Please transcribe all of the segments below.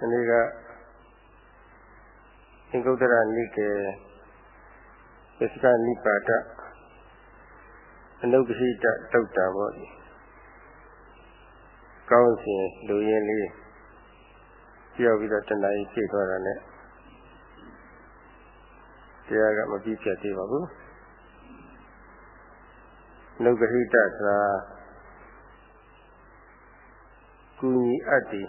ဒီနေ့ကသင်္ကုတ္တရနိကေသစ္စကနိပါဒအနုပ္ပဟိတတုတ်တာပေါ့ဒီကောင်းစဉ်လူရင်းလေးပြောပြီးတော့တဏှာကြီးဖြည့်သွားတာနဲ့တရားကမပြီးပြတ်သေးပါဘူးနုပ္ပဟိတဆိုတာကူညီအပ်သည်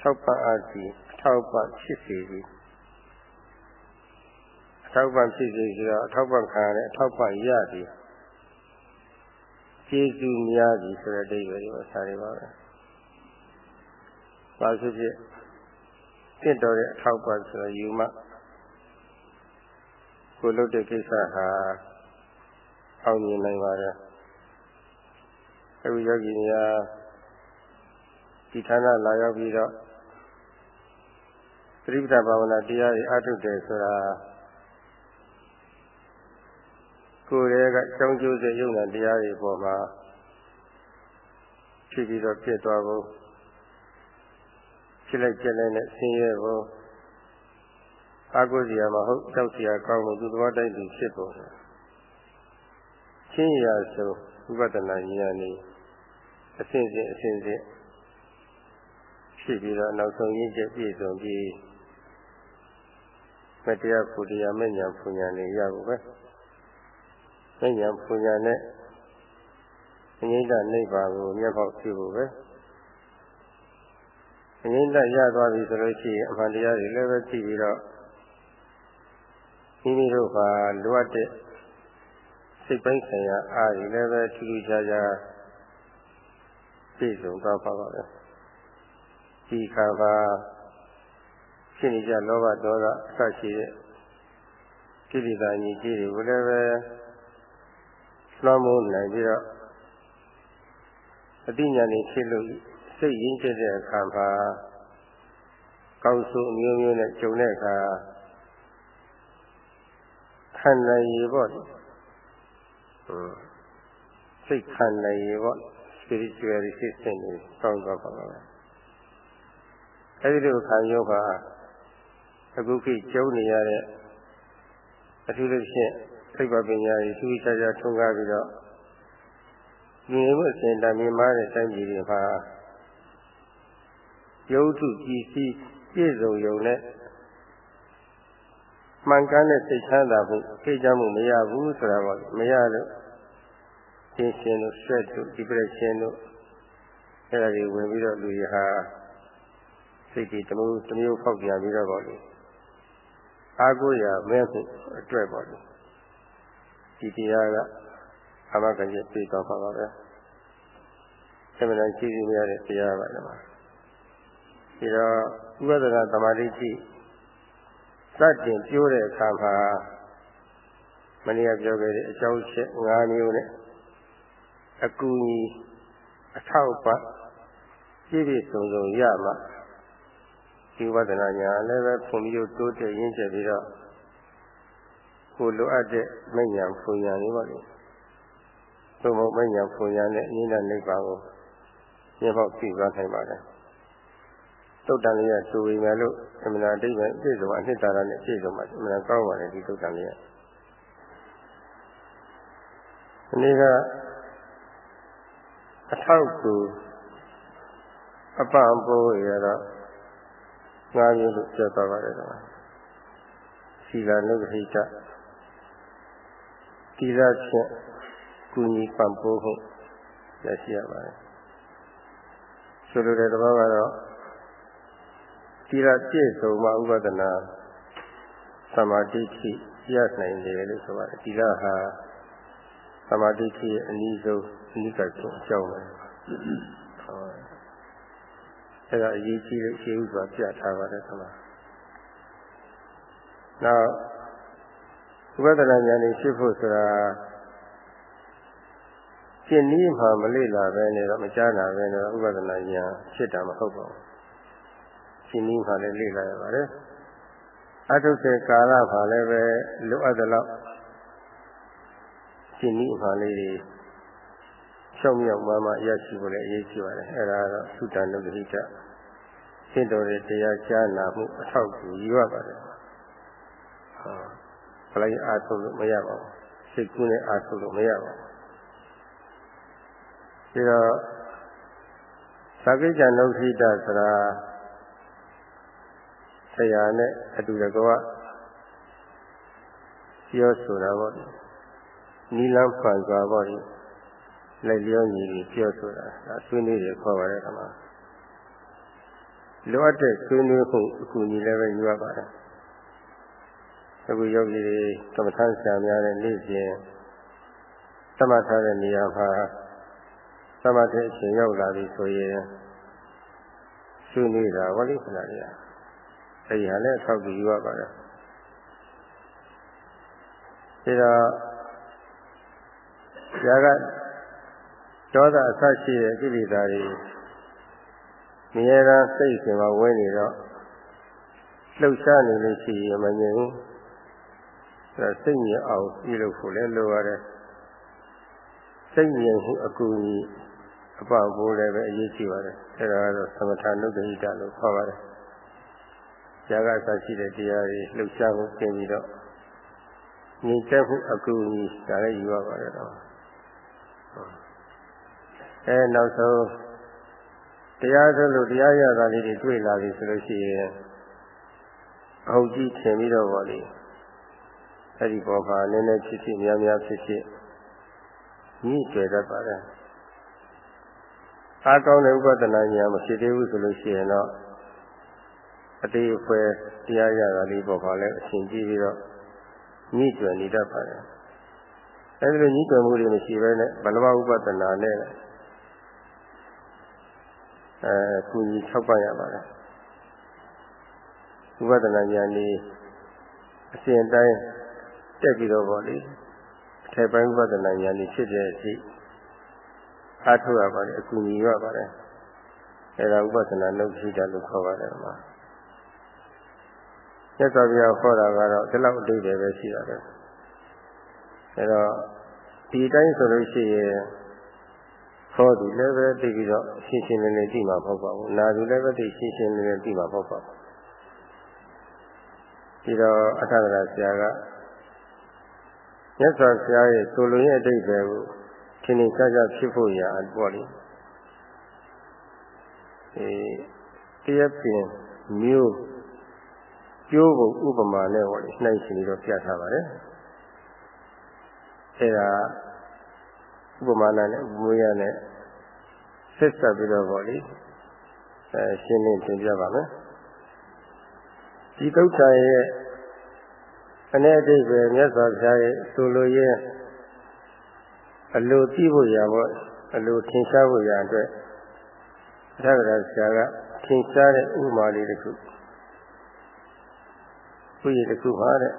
ထောက်ပံ့အပ်သည်ထောက်ပံ့ဖြစ်စေသည်အထောက်ပံ့ဖြစ်စေဆိုတော့အထောက်ပံ့ခံရတဲ့အထောက်ပံ့ရသည်ကျေးဇူးများသည်ဆိုတဲ့အဓိပ္ပာယ်ကိုစာရပါပဲ။ဘာဖြစ်ဖြစ်တင့်တော်တဲ့အထောက်ပံ့ဆိုတော့ယူမှကိုလုပ်တဲ့ကိစ္စဟာအောင်မြင်နိုင်ပါတယ်။အခုယောဂီများဒီဌာနလာရောက်ပြီးတော့သ တိပဋ္ဌာန်ဘာဝနာတရားတွေအားထုတ်တယ်ဆိုတာကိုယ်ရဲ့ကကြောင်းကျိုးစေယုံနာတရားတွေပေါ်မှာဖြစ်ပြီးတော့ဖြစ်သွားဖို့ဖြစ်လိုက်ကြလိုက်နဲ့ဆင်းရဲဖို့အာကိုစရာမဟုတ်ကြောက်စရာကောင်းလို့သူသဘောတိုက်သူဖြစ်ဖို့ချင်းရာဆိုဥပဒနာဉာဏ်นี่အစဉ်စဉ်အစဉ်စဉ်ဖြစ်ပြီးတော့နောက်ဆုံးရင်းချက်ပြည့်စုံပြီး မတရားဖူတရားမဉ္ဇဉ်ဖူညာနေရဖို့ပဲမဉ္ဇဉ်ဖူညာနဲ့အငိမ့်တနိဗ္ဗာန်ကိုမျက်ပေါက်ပြုဖို့ပဲအငိမ့်တရသွားပြီဆိုလို့ရှိရင်အမှန်တရားတွေလည်းပဲသိပြီးတော့မိမိတို့ကလိုအပ်တဲ့စိတ်ပိုင်းဆိုင်ရာအားတွေလည်းပဲထူးထူးခြားခြားပြည့်စုံသွားပါပါပဲဒီခါပါ ဖြစ်နေကြလောဘဒေါသအစရှိတဲ့ကိလေသာညီကြီးတွေကိုလည်းပဲလွှမ်းမိုးနိုင်ပြီးတော့အတိညာဏ်နေဖြစ်လို့စိတ်ရင်းကျက်တဲ့အခါမှာကောင်းဆိုအမျိုးမျိုးနဲ့ကြုံတဲ့အခါခံနိုင်ရပေါ့ဟုတ်စိတ်ခံနိုင်ရပေါ့ spiritual resistance ကိုကောင်းသွားပါပါအဲဒီလိုခံရုံက အခုခေတ်ကျုံနေရတဲ့အထူးသဖြင့်သိပ္ပပညာကြီးသူခြားခြားထွန်းကားပြီးတော့ဒီမှုအစဉ်တမြင်မားတဲ့တိုင်းပြည်တွေမှာယုတ်ထုကြည်စီပြည့်စုံယုံနဲ့မှန်ကန်တဲ့စိတ်ချမ်းသာမှုသိကြမှုမရဘူးဆိုတာပေါ့မရလို့ရှင်းရှင်းလို့ stress တို့ depression တို့အဲ့ဒါတွေဝင်ပြီးတော့လူတွေဟာစိတ်တွေတမျိုးတမျိုးဖောက်ပြန်ပြီးတော့ပေါ့လေ အာကိုရမဲမှုအတွက်ပေါ့လေဒီတရားကအမကကြီးပြေတော့ပါပါပဲအမှန်တန်ရှိစီမရတဲ့တရားပါလေမှာဒီတော့ဥပဒနာသမာဓိရှိစတင်ပြောတဲ့အခါမှာမနေ့ကပြောခဲ့တဲ့အကြောင်းချက်၅မျိုးနဲ့အကူအညီအထောက်ပံ့ပြည့်ပြည့်စုံစုံရမှ ဒီဝဒနာညာလည်းပဲဖွံ့ဖြိုးတိုးတက်ရင်းချက်ပြီးတော့ကိုလိုအပ်တဲ့မဉ္ဇဉ်ဖွညာလေးပါလေသို့မဟုတ်မဉ္ဇဉ်ဖွညာနဲ့အင်းနဲ့နိဗ္ဗာန်ကိုမြင်ဖို့သိသွားနိုင်ပါတယ်တုတ်တန်လေးကတူဝိမယ်လို့အမှန်အတိတ်ပဲပြည့်စုံအနှစ်သာရနဲ့ပြည့်စုံမှာအမှန်ကောင်းပါတယ်ဒီတုတ်တန်လေးကဒီနေ့ကအထောက်ကူအပံပိုးရတော့ ငါးမျိုးလို့ပြောသွားပါတယ်တော့သီလနုပ္ပိတတိရဖြင့်ကုညီပံပိုးမှုရရှိရပါတယ်ဆိုလိုတဲ့သဘောကတော့တိရပြည့်စုံမှဥပဒနာသမာဓိရှိရနိုင်တယ်လို့ဆိုပါတယ်တိရဟာသမာဓိရှိရဲ့အနည်းဆုံးအနိကဆုံးအကြောင်းပဲ အဲ့ဒါအရေးကြီးတဲ့ရှင်းဥစွာပြထားပါတယ်ခမနောက်ဥပဒနာဉာဏ်နဲ့ဖြစ်ဖို့ဆိုတာရှင်းနည်းမှမလေ့လာပဲနဲ့တော့မကြားနာပဲနဲ့ဥပဒနာဉာဏ်ဖြစ်တာမဟုတ်ပါဘူးရှင်းနည်းမှလည်းလေ့လာရပါတယ်အထုစေကာလမှာလည်းပဲလိုအပ်တဲ့လောက်ရှင်းနည်းမှလေးတွေ ရှောက်မြောက်မှမှရရှိဖို့လည်းအရေးကြီးပါတယ်အဲဒါကတော့သုတ္တနုဒိဋ္ဌသင်တော်တဲ့တရားကြားနာမှုအထောက်အကူရပါတယ်ဟောဘလိုက်အားထုတ်လို့မရပါဘူးစိတ်ကူးနဲ့အားထုတ်လို့မရပါဘူးဒါတော့သကိကြနုခိတဆိုတာဆရာနဲ့အတူတကွပြောဆိုတာပေါ့နီလန်းဖန်စွာပေါ့ လက်လျောညီပြီးပြောဆိုတာဒါဆွေးနွေးရခေါ်ပါတယ်ခမလိုအပ်တဲ့ဆွေးနွေးမှုအကူအညီလည်းပဲယူရပါတယ်အခုယောဂီတွေကမ္မထမ်းဆရာများတဲ့နေ့စဉ်သတ်မှတ်ထားတဲ့နေရာမှာသတ်မှတ်တဲ့အချိန်ရောက်လာပြီဆိုရင်ဆွေးနွေးတာဝလိခဏလေးအဲဒီဟာလည်းအထောက်အကူယူရပါတယ်ဒါတော့ဇာက ဒေါသအဆရှိတဲ့ကိလေသာတွေမြဲတမ်းစိတ်ရှင်မှာဝင်နေတော့လှုပ်ရှားနေလို့ရှိရင်မငြိမ်ဘူးအဲစိတ်ငြိမ်အောင်ပြုလုပ်ဖို့လည်းလိုရတယ်စိတ်ငြိမ်မှုအကူအညီအပဘိုးလည်းပဲအရေးကြီးပါတယ်အဲဒါကတော့သမထနုဒ္ဒဟိတလို့ခေါ်ပါတယ်ဇာကအဆရှိတဲ့တရားတွေလှုပ်ရှားမှုပြင်ပြီးတော့ငြိမ်သက်မှုအကူအညီဒါလည်းယူရပါတယ်တော့ အဲနောက်ဆုံးတရားထုတ်လို့တရားရတာလေးတွေတွေ့လာပြီဆိုလို့ရှိရင်အဟုတ်ကြီးထင်ပြီးတော့ဗောလေအဲ့ဒီဘောမှာနည်းနည်းဖြစ်ဖြစ်များများဖြစ်ဖြစ်ညှိကျွယ်တတ်ပါတယ်အားကောင်းတဲ့ဥပဒနာဉာဏ်မဖြစ်သေးဘူးဆိုလို့ရှိရင်တော့အတေးအဖွဲတရားရတာလေးပေါ်မှာလည်းအရှင်ကြည့်ပြီးတော့ညှိကျွယ်နေတတ်ပါတယ်အဲဒီလိုညှိကျွယ်မှုတွေမရှိဘဲနဲ့ဘလဘဥပဒနာနဲ့အဲ ကုညီ၆ပါးရပါတယ်ဥပဒနာဉာဏ်นี่အစဉ်တိုင်းတက်ပြီးတော့ဗောလေအထက်ပိုင်းဥပဒနာဉာဏ်นี่ဖြစ်တဲ့အထိအားထုတ်ရပါတယ်အကူညီရပါတယ်အဲဒါဥပဒနာနှုတ်ရှိတယ်လို့ခေါ်ပါတယ်မှာမြတ်စွာဘုရားခေါ်တာကတော့ဒီလောက်အတိတ်ပဲရှိတာပဲအဲတော့ဒီတိုင်းဆိုလို့ရှိရင် ခေါ်သူလည်းပဲသိပြီးတော့ရှင်းရှင်းလင်းလင်းသိမှာမဟုတ်ပါဘူးနာသူလည်းပဲသိရှင်းရှင်းလင်းလင်းသိမှာမဟုတ်ပါဘူးဒီတော့အထက်ကရာဆရာကမြတ်စွာဘုရားရဲ့ဆိုလိုရဲ့အတိတ်ပဲကိုထင်ထင်ရှားရှားဖြစ်ဖို့ရာပေါ့လေအဲတရားပြင်မျိုးကျိုးကိုဥပမာနဲ့ဟောလေနှိုင်းရှင်ပြီးတော့ပြထားပါတယ်အဲဒါဥပမာနဲ့ဥပမယနဲ့ ဆက်ဆက်ပြီးတော့ပေါ့လေအဲရှင်းလင်းတင်ပြပါမယ်ဒီသုတ်တန်ရဲ့အနေအတိတ်ပဲမြတ်စွာဘုရားရဲ့ဆိုလိုရဲ့အလိုသိဖို့ရာပေါ့အလိုထင်ရှားဖို့ရာအတွက်အထက်ကရာဆရာကထင်ရှားတဲ့ဥပမာလေးတစ်ခုဥယျာဉ်တစ်ခုပါတဲ့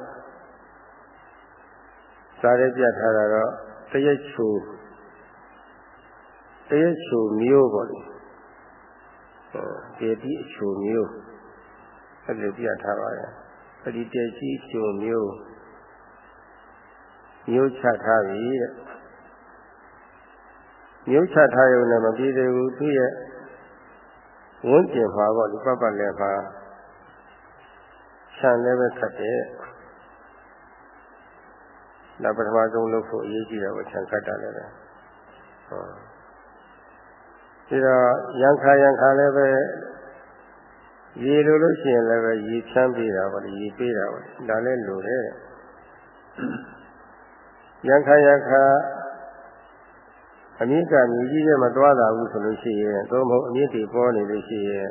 စားရဲပြထားတာတော့တရက်ချူ တရက်ချူမျိုးပေါ့လေဒီဒီအချူမျိုးအဲ့လိုပြထားပါတယ်အဲ့ဒီတကြီးချူမျိုးမျိုးချထားပြီတဲ့မျိုးချထားရုံနဲ့မပြီးသေးဘူးသူရဲ့ဝန်းကျင်မှာပေါ့ဒီပတ်ပတ်လည်းမှာခြံလည်းပဲခတ်တယ်နောက်ပထမဆုံးလုပ်ဖို့အရေးကြီးတယ်ပေါ့ခြံခတ်တာလည်းပဲဟော ဒီတော့ရန်ခါရန်ခါလည်းပဲရေလိုလို့ရှိရင်လည်းပဲရေချမ်းပေးတာပေါ့ရေပေးတာပေါ့ဒါလည်းလိုတယ်ရန်ခါရန်ခါအမြင့်ကမြည်ကြီးတဲ့မသွားတာဘူးဆိုလို့ရှိရင်သို့မဟုတ်အမြင့်တွေပေါ်နေလို့ရှိရင်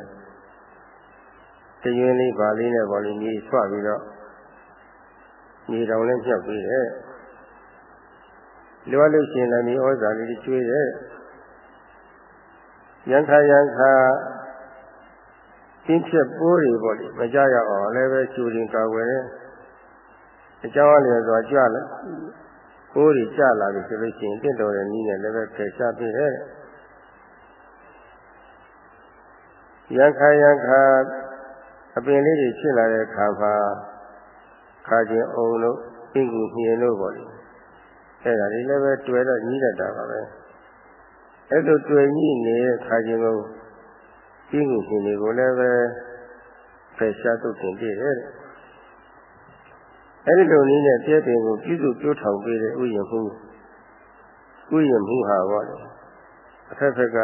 တရွင်းလေးပါလေးနဲ့ပေါ်လေးမြေဆွပြီးတော့မြေတောင်လည်းဖြတ်ပြီးတယ်လွားလို့ရှိရင်လည်းမြေဩဇာလေးကျွေးတယ် ရန်ခါရန်ခါတင်းချက်ပိုးတွေပေါ့လေမကြရအောင်လည်းပဲကျူရင်ကာကွယ်တယ်အကြောင်းအလျော်စွာကြွလာပိုးတွေကြလာပြီဆိုလို့ရှိရင်တင့်တော်တဲ့နည်းနဲ့လည်းပဲဖယ်ရှားပြတယ်ရန်ခါရန်ခါအပင်လေးတွေဖြစ်လာတဲ့အခါမှာခါချင်းအုံလို့ပင်ကူမြင်လို့ပေါ့လေအဲ့ဒါလေးလည်းပဲတွေ့တော့ညှိတတ်တာပါပဲ အဲ့လိုတွေ့ညှိနေတဲ့ခါချင်းကိုပြီးငုရှင်တွေကိုလည်းပဲဖယ်ရှားတုတ်တင်ပြည့်တယ်အဲဒီလိုနည်းနဲ့ပြည့်တင်ကိုပြုစုပြောထောင်ပေးတဲ့ဥယျာဉ်မှုဥယျာဉ်မှုဟာပေါ့လေအဖက်ဖက်က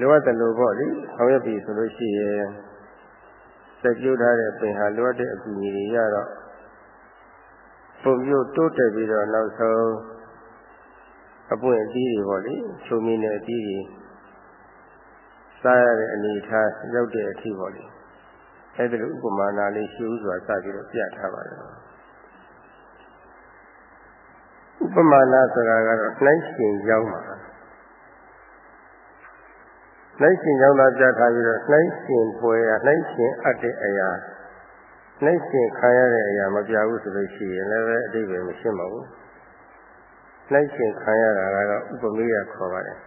လိုအပ်တယ်လို့ပေါ့လေဆောင်ရွက်ပြီဆိုလို့ရှိရင်စက်ပြုထားတဲ့ပင်ဟာလိုအပ်တဲ့အကူအညီတွေရတော့ပုံမျိုးတိုးတက်ပြီးတော့နောက်ဆုံး အပွင့်အသီးတွေပေါ့လေချုံမြင့်တဲ့အသီးတွေစားရတဲ့အနေထားရောက်တဲ့အထိပေါ့လေအဲ့ဒါလိုဥပမာနာလေးရှိဥစွာစပြီးတော့ပြထားပါတယ်ဥပမာနာဆိုတာကတော့နှိုင်းရှင်ကြောင်းပါနှိုင်းရှင်ကြောင်းသာပြထားပြီးတော့နှိုင်းရှင်ပွဲရနှိုင်းရှင်အပ်တဲ့အရာနှိုင်းရှင်ခံရတဲ့အရာမပြဘူးဆိုလို့ရှိရင်လည်းအတိတ်ပဲမရှင်းပါဘူး နှိုင်းရှင်ခံရတာကတော့ဥပမေယခေါ်ပါတယ်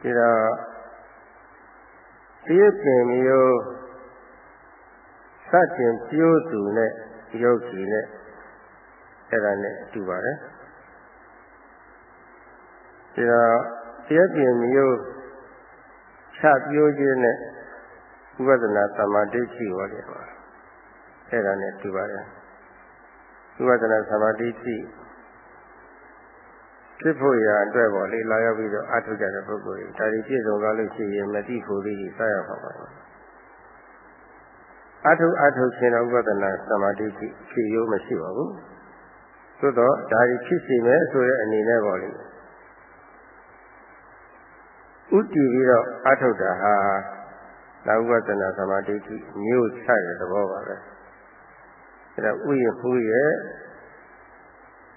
ဒီတော့ဒီပင်မျိုးစတင်ပြိုးသူနဲ့ယောဂီနဲ့အဲ့ဒါနဲ့တူပါတယ်ဒီတော့ဒီပင်မျိုးချပြိုးခြင်းနဲ့ဥပဒနာသမာဓိရှိဟောတယ်ပါအဲ့ဒါနဲ့တူပါတယ်ဥပဒနာသမာဓိရှိ ဖြစ်ဖို့ရာအတွက်ပေါ့လေလာရောက်ပြီးတော့အထုကြတဲ့ပုဂ္ဂိုလ်တွေဒါဒီပြည့်စုံသွားလို့ရှိရင်မတိဖို့လေးကြီးစရပါပါအထုအထုခြင်းတော့ဥပဒနာသမာဓိရှိဖြစ်ရိုးမရှိပါဘူးသို့တော့ဒါဒီဖြစ်စီမယ်ဆိုတဲ့အနေနဲ့ပေါ့လေဥတည်ပြီးတော့အထုတာဟာသာဝတ္တနာသမာဓိမျိုးချတဲ့သဘောပါပဲအဲဒါဥယျာဉ်ဖူးရဲ့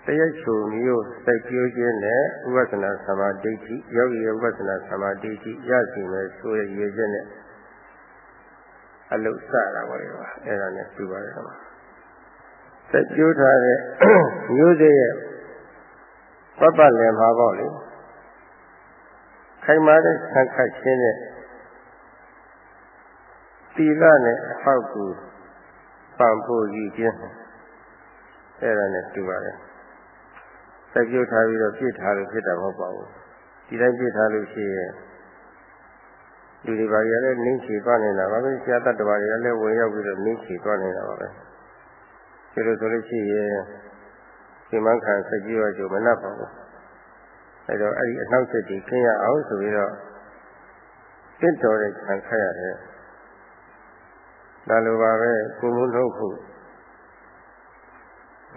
တရချုံမျိုးစိုက်ပျိုးခြင်းနဲ့ဥပဒနာသမာဓိဋ္ဌိယောဂီဥပဒနာသမာဓိဋ္ဌိရရှိမယ်ဆိုရရည်ချက်နဲ့အလုစတာပါလေပါအဲ့ဒါနဲ့ပြပါတယ်ကွာစိုက်ပျိုးထားတဲ့မျိုးစေ့ရဲ့ပပလင်ပါပေါ့လေခိုင်မာတဲ့ဆံခတ်ခြင်းနဲ့သီလနဲ့အဟောက်ကူပံဖို့ယူခြင်းအဲ့ဒါနဲ့တူပါတယ် စက်ပြုတ်ထားပြီးတော့ပြစ်ထားလို့ဖြစ်တာမဟုတ်ပါဘူးဒီတိုင်းပြစ်ထားလို့ရှိရင်လူတွေဘာတွေလည်းနင်းချီသွားနေတာပါပဲဆရာတတ်တော်တွေကလည်းဝင်ရောက်ပြီးတော့နင်းချီသွားနေတာပါပဲဒီလိုဆိုလို့ရှိရင်ဒီမခံစက်ကြီးရကြမနှက်ပါဘူးအဲတော့အဲ့ဒီအနောက်စစ်တွေခင်းရအောင်ဆိုပြီးတော့တင့်တော်တဲ့ခံခတ်ရတယ်ဒါလိုပါပဲကိုယ်မလို့ဖို့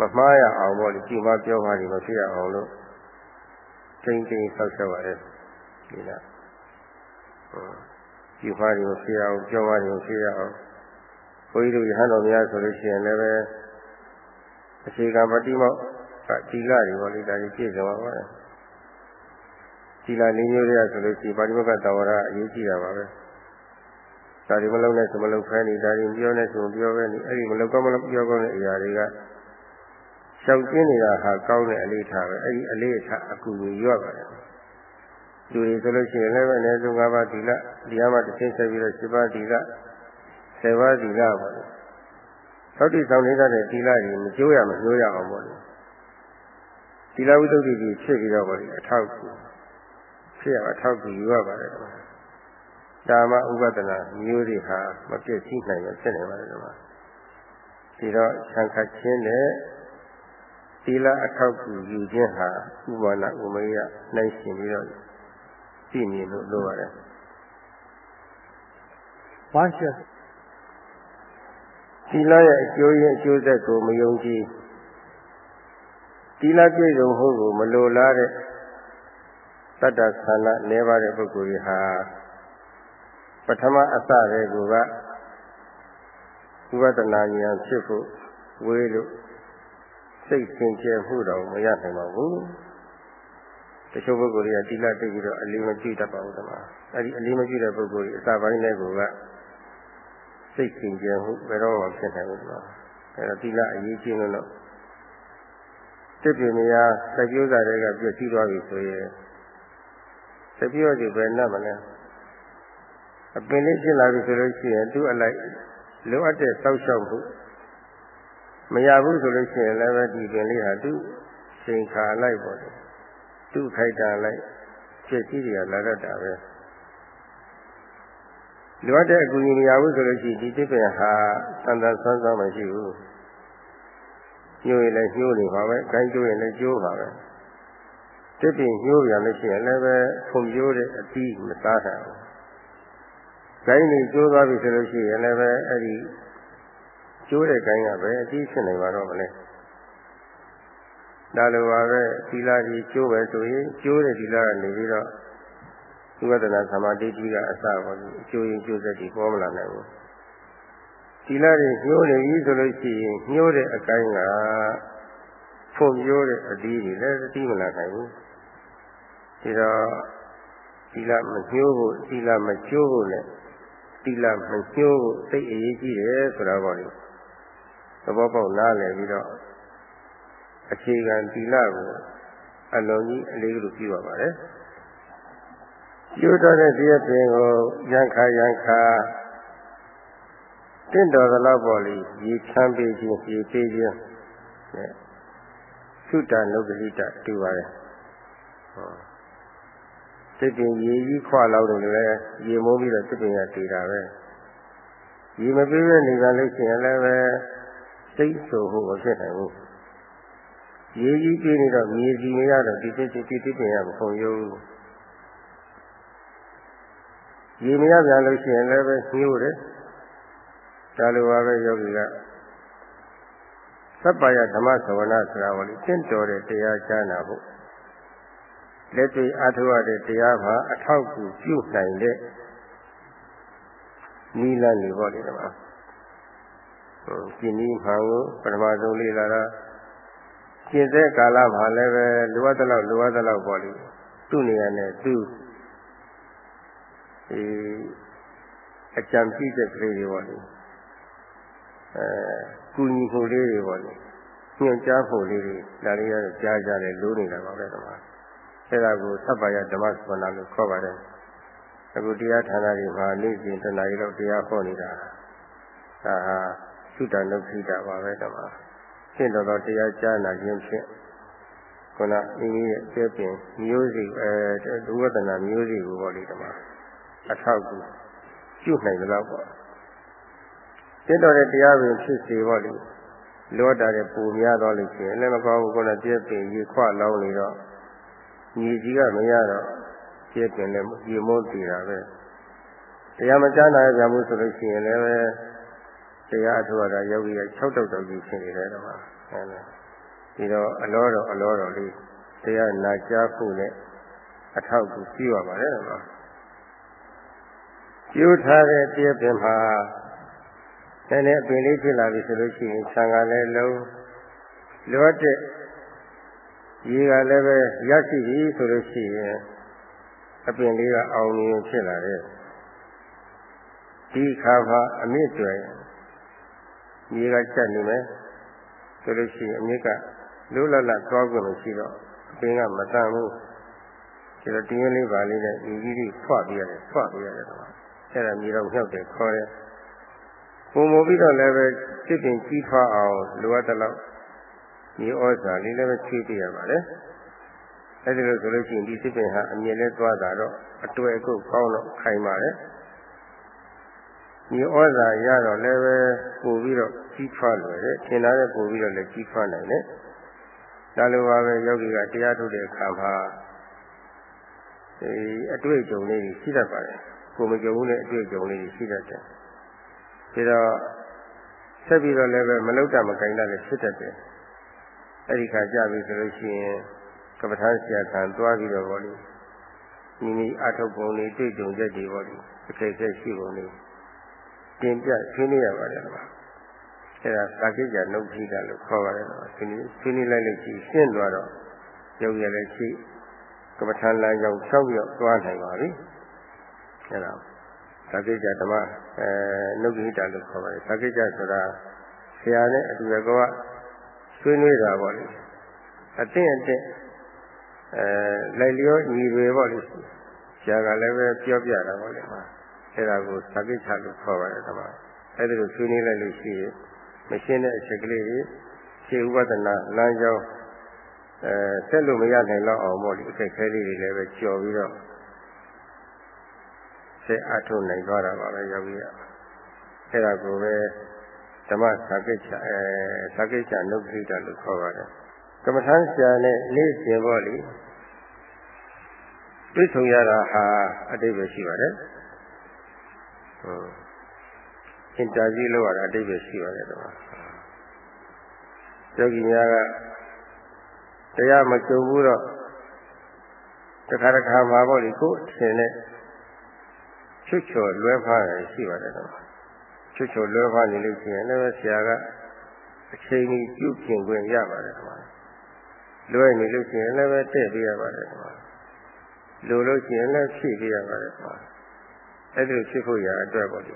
မမှားရအောင်ပေါ့လေဒီမှာပြောပါလိမ့်မဖြစ်ရအောင်လို့ချိန်ချိန်ဆောက်ရှောက်ရတယ်ဒီလားဒီမှာဒီမဖြစ်အောင်ပြောပါလိမ့်မဖြစ်ရအောင်ဘုန်းကြီးတို့ရဟန်းတော်များဆိုလို့ရှိရင်လည်းပဲအခြေခံပတိမောက်ဒီလတွေပေါ့လေဒါကြီးပြည့်စုံပါပါဒီလလေးမျိုးတွေကဆိုလို့ရှိရင်ပါဠိမကတဝရအရေးကြီးတာပါပဲဒါဒီမလုံးနဲ့ဆိုမလုံးဖဲနေဒါဒီပြောနေဆိုပြောပဲနေအဲ့ဒီမလုံးကောမလုံးပြောကောတဲ့အရာတွေက ရှောက်ကျင်းနေတာဟာကောင်းတဲ့အလေးထားပဲအဲ့ဒီအလေးထားအကူကြီးရွတ်ပါတယ်လူတွေဆိုလို့ရှိရင်လည်းပဲအနည်းဆုံး၅ပါးသီလဒီဟာမှတစ်သိဆက်ပြီးတော့7ပါးသီလ10ပါးသီလပါလေသောတိဆောင်နေတဲ့သီလတွေမကျိုးရမကျိုးရအောင်ပေါ့လေသီလဝိသုဒ္ဓိကြီးဖြစ်ပြီးတော့ပေါ့လေအထောက်ကူဖြစ်ရအထောက်ကူယူရပါတယ်ဒါမှဥပဒနာမျိုးတွေဟာမပြည့်စည်နိုင်ရဖြစ်နေပါတယ်ကွာဒီတော့ဆံခတ်ခြင်းနဲ့ သီလအထောက်ကူယူခြင်းဟာဥပါဏဥမယနိုင်ရှင်ပြီးတော့သိမြင်လို့လိုပါတယ်ဘာရှိသီလရဲ့အကျိုးရင်းအကျိုးဆက်ကိုမယုံကြည်သီလပြည့်စုံမှုကိုမလိုလားတဲ့တတ္တသနာနေပါတဲ့ပုဂ္ဂိုလ်ကြီးဟာပထမအစတဲ့ကူကဥပဒနာဉာဏ်ဖြစ်ဖို့ဝေးလို့ စိတ်သင်ကျမှုတော့မရနိုင်ပါဘူးတချို့ပုဂ္ဂိုလ်တွေကတိလတိတ်ပြီးတော့အလေးမပြုတတ်ပါဘူးတမအဲဒီအလေးမပြုတဲ့ပုဂ္ဂိုလ်ကြီးအစပိုင်းတဲ့ကူကစိတ်သင်ကျမှုဘယ်တော့မှဖြစ်နိုင်ဘူးတမအဲတော့တိလအရေးကြီးလို့တော့တစ်ပြင်းများစက်ကျိုးစားတွေကပြည့်စည်သွားပြီဆိုရင်စက်ပြောစီပဲနတ်မလဲအပင်လေးဖြစ်လာပြီဆိုလို့ရှိရင်သူ့အလိုက်လိုအပ်တဲ့စောက်ရှောက်မှု မရဘူးဆိုလို့ရှိရင်လည်းပဲဒီပင်လေးဟာသူ့ချိန်ခါလိုက်ပေါ့လေသူ့ခိုက်တာလိုက်ဖြစ်စည်းတွေကလာတတ်တာပဲလိုအပ်တဲ့အကူအညီမရဘူးဆိုလို့ရှိရင်ဒီသစ်ပင်ဟာသံသဆွမ်းဆောင်မရှိဘူးညှိုးရင်လည်းညှိုးနေပါပဲခိုင်းကျိုးရင်လည်းကျိုးပါပဲသစ်ပင်ညှိုးပြန်လို့ရှိရင်လည်းပဲဖွံ့ဖြိုးတဲ့အသီးမစားနိုင်ဘူးခိုင်းနေကျိုးသွားပြီဆိုလို့ရှိရင်လည်းပဲအဲ့ဒီ ကျိုးတဲ့ခိုင်းကပဲအသီးဖြစ်နိုင်ပါတော့မလဲဒါလိုပါပဲသီလကြီးကျိုးပဲဆိုရင်ကျိုးတဲ့သီလကနေပြီးတော့ဝိပဿနာသမာဓိကြီးကအစပါဘူးအကျိုးရင်ကျိုးဆက်ကြီးပေါ်မလာနိုင်ဘူးသီလတွေညှိုးနေပြီဆိုလို့ရှိရင်ညှိုးတဲ့အကိုင်းကဖွံ့ဖြိုးတဲ့အသီးတွေလည်းသိမလာနိုင်ဘူးဒီတော့သီလမညှိုးဖို့သီလမကျိုးဖို့နဲ့သီလမညှိုးဖို့သိအရေးကြီးတယ်ဆိုတာပေါ့လေ သဘောပေါက်နားလည်ပြီးတော့အခြေခံသီလကိုအလုံးကြီးအလေးလို့ပြုရပါတယ်ကျိုးတော်တဲ့တရားပင်ကိုရန်ခါရန်ခါတင့်တော်သလောက်ပေါ့လေရေချမ်းပေးခြင်းရေပေးခြင်းနဲ့သုတနုပ္ပလိတတူပါတယ်ဟောစိတ်ပင်ရေကြီးခွလောက်တယ်လည်းရေမိုးပြီးတော့စိတ်ပင်ရတည်တာပဲရေမပေးပဲနေပါလို့ရှိရင်လည်းပဲ စိတ်ဆိုဖို့မဖြစ်နိုင်ဘူးရေကြီးပေးနေတော့မြေစီမရတော့ဒီစိတ်ဒီတိပင်ရမဖုံရုံရေမရပြန်လို့ရှိရင်လည်းပဲညှို့တယ်ဒါလိုပါပဲယောဂီကသဗ္ဗယဓမ္မသဝနာဆိုတာကိုတင့်တော်တဲ့တရားကြားနာဖို့လက်တွေ့အားထုတ်ရတဲ့တရားမှာအထောက်အကူပြုနိုင်တဲ့နိလန်းနေပေါ့လေဒီမှာ ဟိုရှင်းဤမှန်ကိုပထမဆုံးလေ့လာတာရှင်းတဲ့ကာလမှာလည်းပဲလိုအပ်တဲ့လောက်လိုအပ်တဲ့လောက်ပေါ့လေသူ့နေရာနဲ့သူ့ဒီအကြံပြည့်တဲ့ကလေးတွေပေါ့လေအဲကုညီမှုလေးတွေပေါ့လေညွှန်ကြားဖို့လေးတွေဒါလေးရကြားကြတယ်လို့နေတာပါပဲတော့အဲဒါကိုသဗ္ဗယဓမ္မစပနာလို့ခေါ်ပါတယ်အခုတရားဌာနတွေမှာနေ့စဉ်တနားရီလောက်တရားဟောနေတာဒါဟာ သုတနုခိတာပါပဲတော့ရှင်းတော်တော်တရားကြားနာခြင်းဖြင့်ခုနမိမိရဲ့အကျပင်မျိုးစီအဲဒုဝဒနာမျိုးစီကိုပေါ့လေဒီမှာအထောက်ကူပြုနိုင်ကြတော့ပေါ့ရှင်းတော်တဲ့တရားပင်ဖြစ်စေပေါ့လေလောတာတဲ့ပူများတော့လို့ရှိရင်လည်းမကောင်းဘူးခုနပြည့်ပင်ရေခွလောင်းနေတော့ညီကြီးကမရတော့ပြည့်ပင်လည်းရေမိုးတည်တာပဲတရားမကြားနိုင်ကြဘူးဆိုလို့ရှိရင်လည်း တရားအထောက်အထားယောဂီက6တောက်တောက်ကြီးဖြစ်နေတယ်တော့ဟုတ်လားဒီတော့အလောတော်အလောတော်လေးတရားနာကြားဖို့နဲ့အထောက်အကူပြုရပါတယ်တော့ကျိုးထားတဲ့တရားပင်မှာနည်းနည်းအပင်လေးဖြစ်လာပြီဆိုလို့ရှိရင်ဆံကလည်းလုံးလောတဲ့ရေကလည်းပဲရရှိပြီဆိုလို့ရှိရင်အပင်လေးကအောင်မြင်ဖြစ်လာတယ်ဒီခါမှာအမြင့်ကျွယ် ရေကချက်နေမယ်ဆိုလို့ရှိရင်အမြင့်ကလုံးလလသွားခွင့်မရှိတော့အပင်ကမတန်ဘူးဒီလိုတင်းလေးပါလေးနဲ့ညီကြီးကြီးဖွပြရတယ်ဖွပြရတယ်တော့အဲ့ဒါမြေတော့မြှောက်တယ်ခေါ်တယ်ပုံမပြီးတော့လည်းပဲစစ်တင်ကြီးထွားအောင်လိုအပ်တဲ့လောက်ဒီဩဇာလေးလည်းပဲချွေးပြရပါတယ်အဲဒီလိုဆိုလို့ရှိရင်ဒီစစ်ပင်ဟာအမြင်နဲ့သွားတာတော့အတွေ့အခုကောင်းတော့ခိုင်ပါတယ် ဒီဩဇာရတော့လည်းပဲပို့ပြီးတော့ကြီးထွားလွယ်တယ်ထင်တာနဲ့ပို့ပြီးတော့လည်းကြီးထွားနိုင်တယ်ဒါလိုပါပဲယောဂီကတရားထုတ်တဲ့အခါမှာဒီအတွေ့အကြုံလေးတွေရှိတတ်ပါတယ်ကိုမကြုံဘူးနဲ့အတွေ့အကြုံလေးတွေရှိတတ်တယ်ဒါတော့ဆက်ပြီးတော့လည်းပဲမလောက်တာမကင်တာလည်းဖြစ်တတ်တယ်အဲ့ဒီခါကြပြီဆိုလို့ရှိရင်ကပ္ပထာဆရာခံသွားပြီးတော့ဗောလေမိမိအထုတ်ပုံလေးတွေ့ကြုံချက်တွေဗောလေအခက်အခဲရှိပုံလေး တင်ပြဆွေးနွေးရပါတယ်ကွာအဲ့ဒါသာကိကြနှုတ်ခိတာလို့ခေါ်ပါတယ်ကွာဆွေးနွေးဆွေးနွေးလိုက်လို့ရှိရှင်းသွားတော့ရုပ်ရလည်းရှိကမ္မထာလမ်းကြောင်းဖြောက်ရောက်သွားနိုင်ပါပြီအဲ့ဒါသာကိကြဓမ္မအဲနှုတ်ခိတာလို့ခေါ်ပါတယ်သာကိကြဆိုတာဆရာနဲ့အတူတကောကဆွေးနွေးတာပေါ့လေအတင့်အတင့်အဲလိုက်လျောညီတွေပေါ့လေဆရာကလည်းပဲပြောပြတာပေါ့လေ အဲ့ဒါကိုသကိစ္စလို့ခေါ်ပါတယ်ကွာအဲ့ဒါကိုဆွေးနွေးလိုက်လို့ရှိရင်မရှင်းတဲ့အချက်ကလေးတွေခြေဥပဒနာလမ်းကြောင်းအဲဆက်လို့မရနိုင်တော့အောင်ပေါ့လေအခက်ခဲလေးတွေလည်းပဲကြော်ပြီးတော့စိတ်အထုတ်နိုင်သွားတာပါပဲယောဂီကအဲ့ဒါကိုပဲဓမ္မစာကိစ္စအဲစာကိစ္စနုပ္ပိတလို့ခေါ်ပါတယ်ကမ္မထမ်းဆရာနဲ့နေ့စဉ်ပေါ့လေတွေ့ဆုံရတာဟာအတိတ်ပဲရှိပါတယ်ဟုတ် အင်တာဗျူးလုပ်ရတာအတိတ်ပဲရှိပါတယ်တော့ယောဂီများကတရားမကြုံဘူးတော့တခါတခါမှာပေါ့လေကိုယ်အထင်နဲ့ချွတ်ချော်လွဲဖားရရှိပါတယ်တော့ချွတ်ချော်လွဲဖားနေလို့ရှိရင်လည်းဆရာကအချိန်ကြီးပြုပြင်ခွင့်ရပါတယ်ကွာလွဲနေလို့ရှိရင်လည်းပဲတည့်ပြရပါတယ်ကွာလိုလို့ရှိရင်လည်းဖြည့်ပြရပါတယ်ကွာ အဲ့ဒီဖြစ်ဖို့ရအတွက်ပေါ့လေ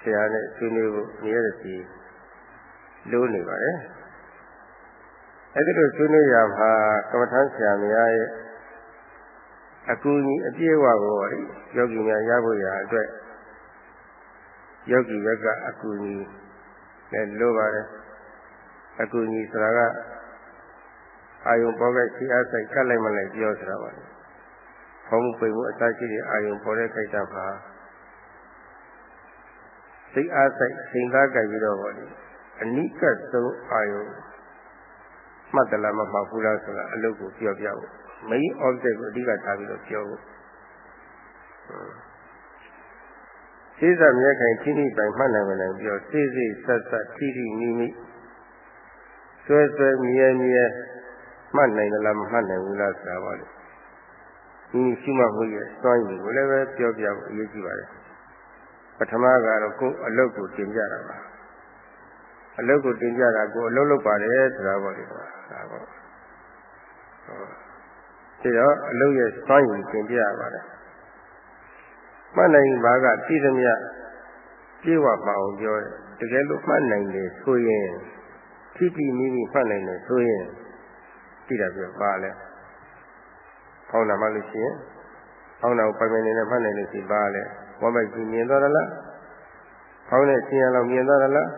ဆရာနဲ့ဆွေးနွေးဖို့နေရစီလိုနေပါတယ်အဲ့ဒီလိုဆွေးနွေးရမှာကမ္မထမ်းဆရာများရဲ့အကူအညီအပြည့်အဝကိုယောဂီများရဖို့ရာအတွက်ယောဂီဘက်ကအကူအညီလည်းလိုပါတယ်အကူအညီဆိုတာကအာယုံပေါ်ကရှိအားဆိုင်ကတ်လိုက်မလိုက်ပြောဆိုတာပါ ဘုံပိန်မှုအစရှိတဲ့အာယုံပေါ်တဲ့ခိုက်တာပါစိတ်အားဆိုင်စိတ်သားကြိုက်ပြီးတော့ဗောလေအနိကဆုံးအာယုံမှတ်တယ်လားမမှတ်ဘူးလားဆိုတာအလုပ်ကိုပြောပြဖို့ main object ကိုအဓိကထားပြီးတော့ပြောဖို့စိစမြဲခိုင်ထိထိပိုင်မှတ်နိုင်မနိုင်ပြောစိစိဆက်ဆက်ထိထိမိမိဆွဲဆွဲမြဲမြဲမှတ်နိုင်သလားမမှတ်နိုင်ဘူးလားဆိုတာပါလေ ဒီရှိမှမှုရဲ့စွမ်းရည်ကိုလည်းပဲပြောပြဖို့အရေးကြီးပါတယ်ပထမကတော့ကိုယ်အလုပ်ကိုတင်ကြတာပါအလုပ်ကိုတင်ကြတာကိုအလုပ်လုပ်ပါတယ်ဆိုတာပေါ့လေဒါပေါ့ဒီတော့အလုပ်ရဲ့စွမ်းရည်တင်ပြရပါတယ်မှတ်နိုင်ပါကသိသမျှပြေဝမအောင်ပြောတယ်တကယ်လို့မှတ်နိုင်တယ်ဆိုရင်ထိတိမိမိမှတ်နိုင်တယ်ဆိုရင်သိတာပြောပါလဲ ဖောင်းတာမှလို့ရှိရင်ဖောင်းတာကိုပိုင်ပိုင်နေနဲ့မှတ်နိုင်လို့ရှိပါလဲဝမ်းမိုက်ကြီးမြင်သွားသလားဖောင်းတဲ့ဆင်းရဲလောက်မြင်သွားသလား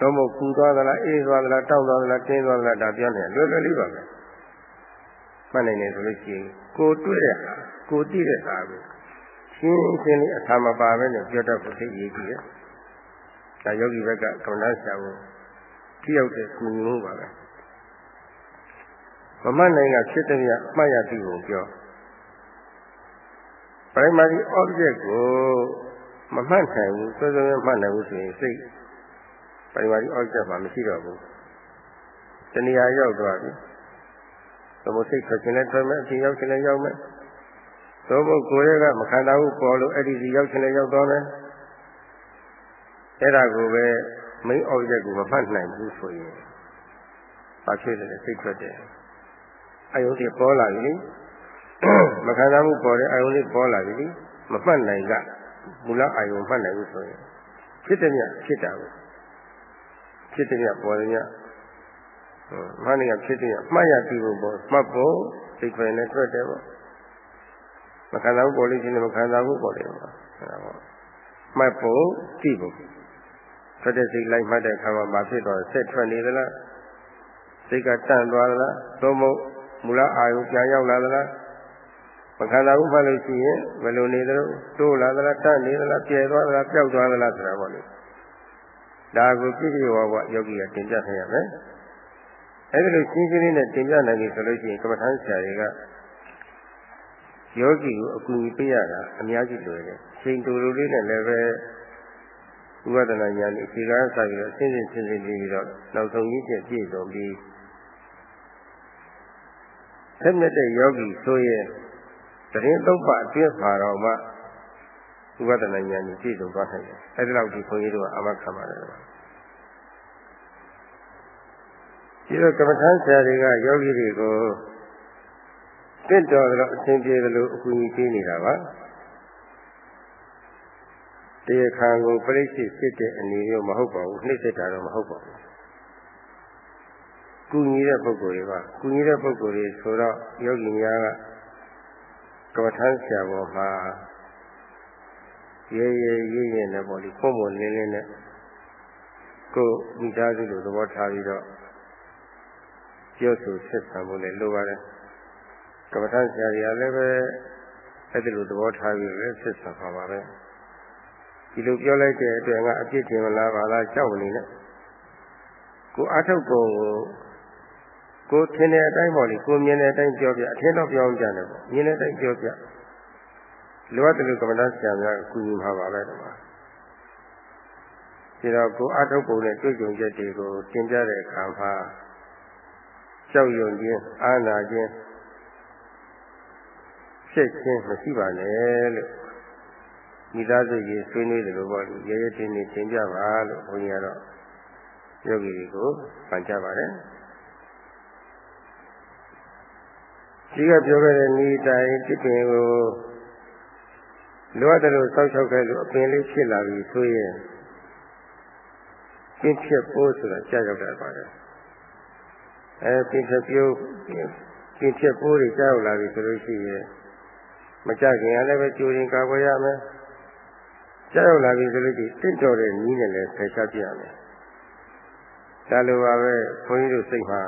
တော့မကူသွားသလားအေးသွားသလားတောက်သွားသလားတင်းသွားသလားဒါပြောနေလွယ်လွယ်လေးပါပဲမှတ်နိုင်တယ်ဆိုလို့ရှိရင်ကိုတွေ့တဲ့ဟာကိုသိတဲ့ဟာကိုရှင်းရှင်းလေးအထာမပါပဲနဲ့ပြောတတ်ဖို့သိရည်ကြီးတယ်။ဒါယောဂီဘက်ကကမ္ဘာဆရာကိုကြည့်ရောက်တဲ့ကုညီမှုပါပဲ။ မမှတ်နိုင်ကဖြစ်တဲ့ပြမှတ်ရသည်ကိုပြော။ primary object ကိုမမှတ်နိုင်ဘူးစောစောမှတ်နိုင်ဘူးဆိုရင်စိတ် primary object မှာမရှိတော့ဘူး။တဏှာရောက်သွားပြီ။သမုစိတ်ထွက်ခြင်းနဲ့ထွက်မယ်အပြင်ရောက်ခြင်းနဲ့ရောက်မယ်။သို့မဟုတ်ကိုယ်ရဲ့ကမခံတာဘူးပေါ်လို့အဲ့ဒီစီရောက်ချင်လည်းရောက်သွားမယ်အဲ့ဒါကိုပဲ main object ကိုမဖတ်နိုင်ဘူးဆိုရင်ဘာဖြစ်လဲစိတ်ထွက်တယ် အယုံတွေပေါ်လာပြီလေမခံစားမှုပေါ်တဲ့အယုံတွေပေါ်လာပြီလေမမှတ်နိုင်ကမူလအယုံမှတ်နိုင်ဘူးဆိုရင်ဖြစ်တဲ့မြဖြစ်တာပဲဖြစ်တဲ့မြပေါ်တဲ့မြဟိုမှန်နေကဖြစ်တဲ့မြမှတ်ရပြီဖို့ပေါ်မှတ်ဖို့စိတ်ခွင်နဲ့ထွက်တယ်ပေါ့မခံစားဘူးပေါ်လို့ရှိရင်မခံစားဘူးပေါ်တယ်ပေါ့အဲဒါပေါ့မှတ်ဖို့ကြည့်ဖို့ထွက်တဲ့စိတ်လိုက်မှတ်တဲ့အခါမှာမဖြစ်တော့ဆက်ထွက်နေသလားစိတ်ကတန့်သွားသလားသို့မဟုတ် မူလအာယုပြန်ရောက်လာသလားမခံစားဘူးမှလို့ရှိရင်ဘယ်လိုနေသလဲတိုးလာသလားတန့်နေသလားပြဲသွားသလားပျောက်သွားသလားဆိုတာပေါ့လေဒါကိုပြည့်ပြည့်ဝဝယောဂီကတင်ပြထားရမယ်အဲဒီလိုရှင်းရှင်းလေးနဲ့တင်ပြနိုင်ပြီဆိုလို့ရှိရင်ကမ္မထမ်းဆရာတွေကယောဂီကိုအကူအညီပေးရတာအများကြီးလွယ်တယ်။ချိန်တူတူလေးနဲ့လည်းပဲဝိပဿနာဉာဏ်နဲ့အခြေခံဆက်ပြီးတော့ဆင်းဆင်းဆင်းဆင်းပြီးတော့နောက်ဆုံးကြီးချက်ပြည့်စုံပြီး ဆက်မြတ်တဲ့ယောဂီဆိုရင်တရင်သုံးပါအတွင်းမှာတော့မှဝိပဿနာဉာဏ်ကြီးပြည့်စုံသွားနိုင်တယ်။အဲဒီလောက်ဒီခွန်ကြီးတို့ကအမခံပါတယ်။ဒီတော့ကမ္မထမ်းဆရာတွေကယောဂီတွေကိုတင့်တော်တော့အစဉ်ပြေသလိုအကူအညီပေးနေတာပါတရားခံကိုပြိဋိစ်စစ်တဲ့အနေမျိုးမဟုတ်ပါဘူးနှိမ့်စစ်တာတော့မဟုတ်ပါဘူး ကူညီတဲ့ပုဂ္ဂိုလ်တွေပါကူညီတဲ့ပုဂ္ဂိုလ်တွေဆိုတော့ယောဂီများကတော်ထမ်းဆရာပေါ်မှာရဲရဲရင့်ရင့်နဲ့ပေါ့လေပုံပုံလင်းလင်းနဲ့ကိုမိသားစုလိုသဘောထားပြီးတော့ပြောဆိုဆက်ဆံဖို့လည်းလိုပါတယ်ကမ္ဘာထဆရာကြီးကလည်းပဲအဲ့ဒီလိုသဘောထားပြီးလည်းဆက်ဆံပါပါပဲဒီလိုပြောလိုက်တဲ့အတွက်ငါအပြစ်တင်မလားပါလားကြောက်နေနဲ့ကိုအထုတ်ပုံကို ကိုထင်တဲ့အတိုင်းပေါ့လေကိုမြင်တဲ့အတိုင်းပြောပြအထင်တော့ပြောကြတယ်ပေါ့မြင်တဲ့အတိုင်းပြောပြလိုအပ်တယ်လို့ကမ္ဘာဆရာများကူညီမှာပါပဲဒီမှာဒီတော့ကိုအထုတ်ပုံနဲ့တွေ့ကြုံချက်တွေကိုတင်ပြတဲ့အခါမှာကြောက်ရွံ့ခြင်းအာနာခြင်းဖြစ်ခြင်းမရှိပါနဲ့လို့မိသားစုကြီးဆွေးနွေးတယ်လို့ပေါ့လေရဲရဲတင်းတင်းတင်ပြပါလို့ဘုန်းကြီးကတော့ယောဂီတွေကိုပန်ကြပါတယ် ဒီကပြောခဲ့တဲ့ဤတိုင်းတစ်ပင်ကိုလိုအပ်တယ်လို့စောက်ချောက်ခဲ့လို့အပင်လေးဖြစ်လာပြီဆိုရင်ပြင်းဖြစ်ဖို့ဆိုတာကြာရောက်တတ်ပါတယ်အဲပြင်းဖြစ်ပြုပြင်းဖြစ်ဖို့တွေကြာရောက်လာပြီဆိုလို့ရှိရင်မကြခင်ရလည်းပဲကြိုရင်ကာကွယ်ရမယ်ကြာရောက်လာပြီဆိုလို့ရှိရင်တင့်တော်တဲ့နည်းနဲ့လည်းဖယ်ရှားပြရမယ်ဒါလိုပါပဲခွန်ကြီးတို့စိတ်မှာ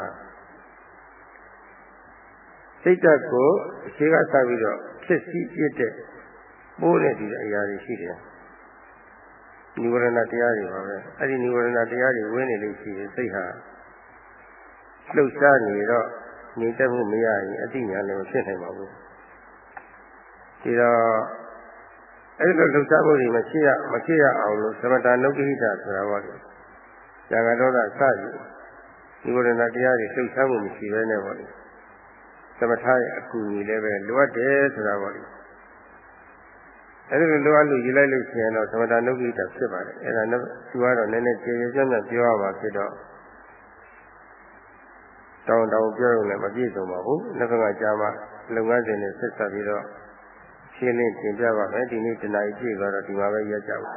စိတ်ဓာတ်ကိုအခြေကစပြီးတော့ဖြစ်စည်းပြတဲ့ပိုးတဲ့ဒီအရာတွေရှိတယ်နိဝရဏတရားတွေပါပဲအဲ့ဒီနိဝရဏတရားတွေဝင်နေလို့ရှိရင်စိတ်ဟာလှုပ်ရှားနေတော့နေတတ်မှုမရရင်အတိညာလည်းဖြစ်နိုင်ပါဘူးဒီတော့အဲ့လိုလှုပ်ရှားမှုတွေမရှိရမရှိရအောင်လို့သမထနုကိဟိတဆိုတာပါလေဇာကဒေါသစသည်ဒီဝရဏတရားတွေလှုပ်ရှားမှုမရှိဘဲနဲ့ပေါ့လေ သမထရဲ့အကူအညီလည်းပဲလိုအပ်တယ်ဆိုတာပေါ့လေအဲဒီလိုလိုအပ်လို့ယူလိုက်လို့ရှိရင်တော့သမထနုကိတဖြစ်ပါတယ်အဲဒါသူကတော့နည်းနည်းကျေကျေကျမ်းကျမ်းပြောရပါဖြစ်တော့တောင်းတောင်းပြောရုံနဲ့မပြည့်စုံပါဘူးနောက်ကကကြာမှလုပ်ငန်းစဉ်နဲ့ဆက်ဆက်ပြီးတော့ရှင်းလင်းတင်ပြပါမယ်ဒီနေ့တနားကြီးပြည့်တော့ဒီမှာပဲရက်ကြပါ